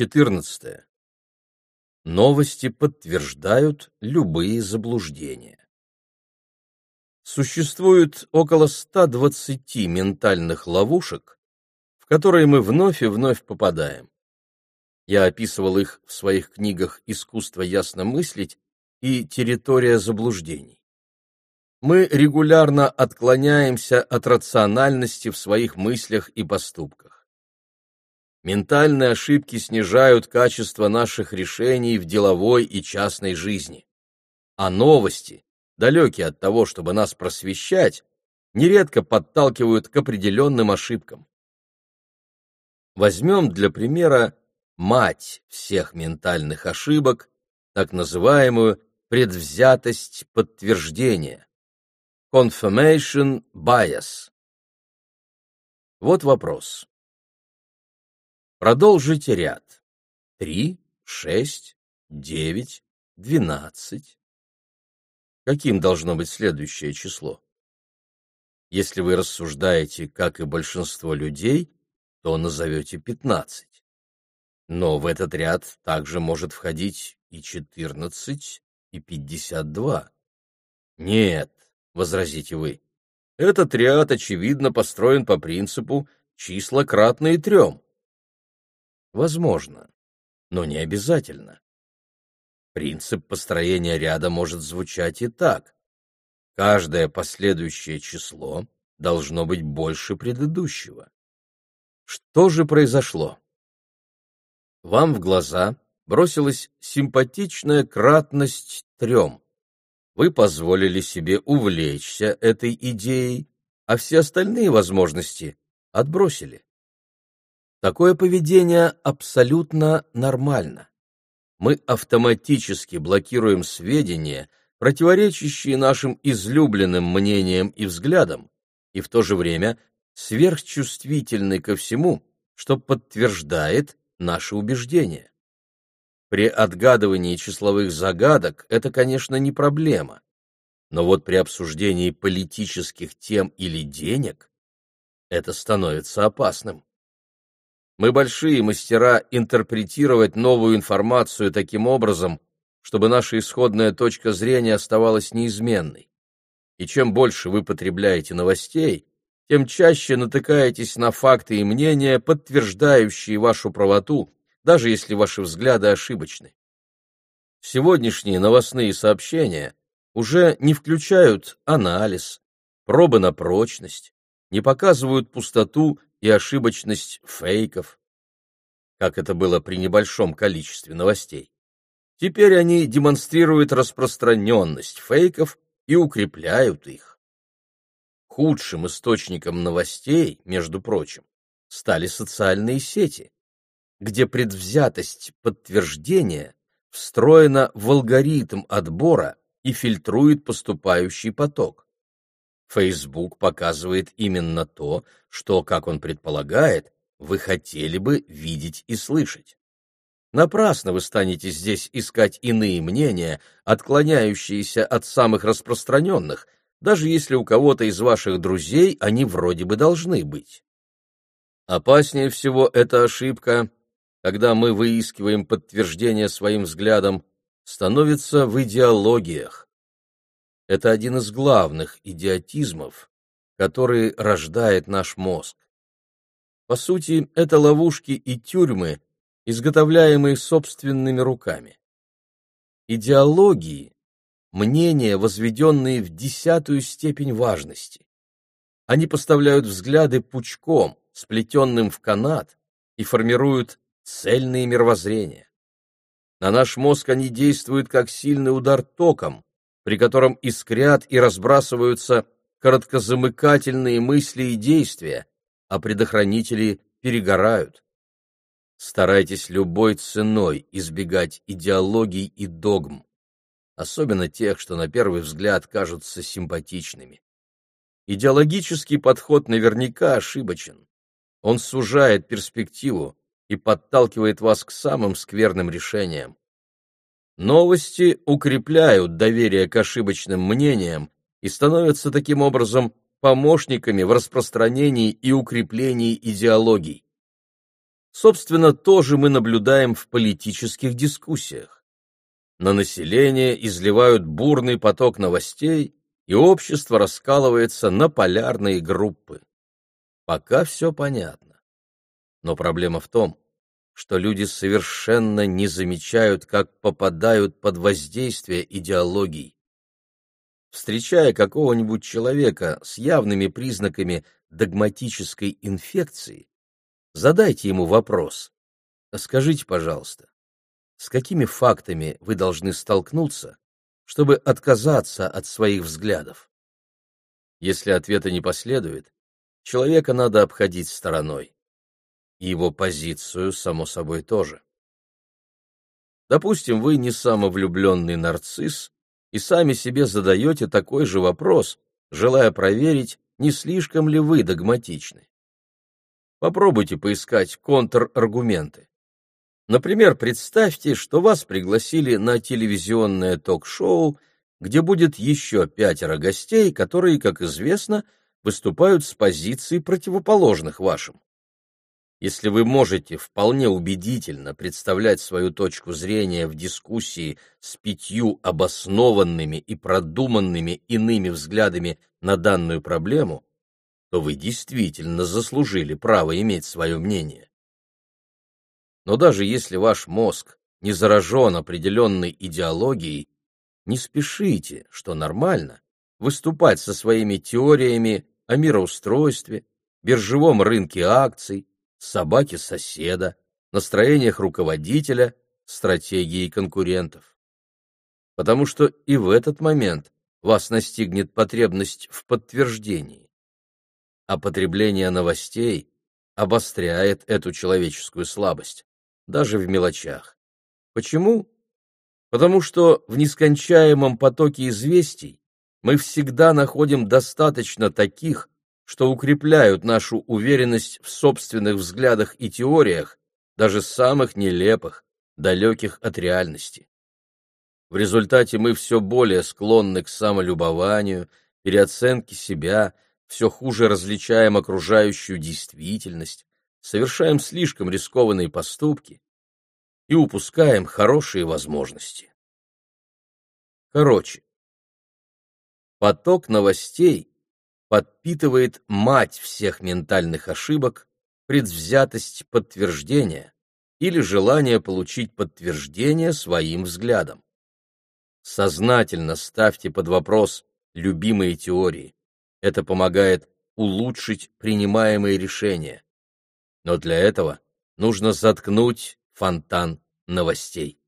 14. Новости подтверждают любые заблуждения. Существует около 120 ментальных ловушек, в которые мы вновь и вновь попадаем. Я описывал их в своих книгах «Искусство ясно мыслить» и «Территория заблуждений». Мы регулярно отклоняемся от рациональности в своих мыслях и поступках. Ментальные ошибки снижают качество наших решений в деловой и частной жизни. А новости, далекие от того, чтобы нас просвещать, нередко подталкивают к определенным ошибкам. Возьмем для примера мать всех ментальных ошибок, так называемую предвзятость подтверждения, confirmation bias. Вот вопрос. Продолжите ряд. Три, шесть, девять, двенадцать. Каким должно быть следующее число? Если вы рассуждаете, как и большинство людей, то назовете пятнадцать. Но в этот ряд также может входить и 14, и 52. Нет, возразите вы, этот ряд, очевидно, построен по принципу числа кратные трем. Возможно, но не обязательно. Принцип построения ряда может звучать и так. Каждое последующее число должно быть больше предыдущего. Что же произошло? Вам в глаза бросилась симпатичная кратность трем. Вы позволили себе увлечься этой идеей, а все остальные возможности отбросили. Такое поведение абсолютно нормально. Мы автоматически блокируем сведения, противоречащие нашим излюбленным мнениям и взглядам, и в то же время сверхчувствительны ко всему, что подтверждает наши убеждения. При отгадывании числовых загадок это, конечно, не проблема, но вот при обсуждении политических тем или денег это становится опасным. Мы большие мастера интерпретировать новую информацию таким образом, чтобы наша исходная точка зрения оставалась неизменной. И чем больше вы потребляете новостей, тем чаще натыкаетесь на факты и мнения, подтверждающие вашу правоту, даже если ваши взгляды ошибочны. Сегодняшние новостные сообщения уже не включают анализ, пробы на прочность, не показывают пустоту и ошибочность фейков, как это было при небольшом количестве новостей. Теперь они демонстрируют распространенность фейков и укрепляют их. Худшим источником новостей, между прочим, стали социальные сети, где предвзятость подтверждения встроена в алгоритм отбора и фильтрует поступающий поток. Facebook показывает именно то, что, как он предполагает, вы хотели бы видеть и слышать. Напрасно вы станете здесь искать иные мнения, отклоняющиеся от самых распространенных – даже если у кого-то из ваших друзей они вроде бы должны быть. Опаснее всего эта ошибка, когда мы выискиваем подтверждение своим взглядам, становится в идеологиях. Это один из главных идиотизмов, который рождает наш мозг. По сути, это ловушки и тюрьмы, изготовляемые собственными руками. Идеологии мнения, возведенные в десятую степень важности. Они поставляют взгляды пучком, сплетенным в канат, и формируют цельные мировоззрения. На наш мозг они действуют как сильный удар током, при котором искрят и разбрасываются короткозамыкательные мысли и действия, а предохранители перегорают. Старайтесь любой ценой избегать идеологий и догм особенно тех, что на первый взгляд кажутся симпатичными. Идеологический подход наверняка ошибочен. Он сужает перспективу и подталкивает вас к самым скверным решениям. Новости укрепляют доверие к ошибочным мнениям и становятся таким образом помощниками в распространении и укреплении идеологий. собственно, тоже мы наблюдаем в политических дискуссиях. На население изливают бурный поток новостей, и общество раскалывается на полярные группы. Пока все понятно. Но проблема в том, что люди совершенно не замечают, как попадают под воздействие идеологий. Встречая какого-нибудь человека с явными признаками догматической инфекции, задайте ему вопрос. Скажите, пожалуйста, с какими фактами вы должны столкнуться, чтобы отказаться от своих взглядов? Если ответа не последует, человека надо обходить стороной. Его позицию, само собой, тоже. Допустим, вы не самовлюбленный нарцисс и сами себе задаете такой же вопрос, желая проверить, не слишком ли вы догматичны. Попробуйте поискать контраргументы. Например, представьте, что вас пригласили на телевизионное ток-шоу, где будет еще пятеро гостей, которые, как известно, выступают с позиций противоположных вашим. Если вы можете вполне убедительно представлять свою точку зрения в дискуссии с пятью обоснованными и продуманными иными взглядами на данную проблему, то вы действительно заслужили право иметь свое мнение. Но даже если ваш мозг не заражен определенной идеологией, не спешите, что нормально, выступать со своими теориями о мироустройстве, биржевом рынке акций, собаке соседа, настроениях руководителя, стратегии конкурентов. Потому что и в этот момент вас настигнет потребность в подтверждении. А потребление новостей обостряет эту человеческую слабость, даже в мелочах. Почему? Потому что в нескончаемом потоке известий мы всегда находим достаточно таких, что укрепляют нашу уверенность в собственных взглядах и теориях, даже самых нелепых, далеких от реальности. В результате мы все более склонны к самолюбованию, переоценке себя, все хуже различаем окружающую действительность, совершаем слишком рискованные поступки и упускаем хорошие возможности. Короче, поток новостей подпитывает мать всех ментальных ошибок, предвзятость подтверждения или желание получить подтверждение своим взглядом. Сознательно ставьте под вопрос любимые теории. Это помогает улучшить принимаемые решения. Но для этого нужно заткнуть фонтан новостей.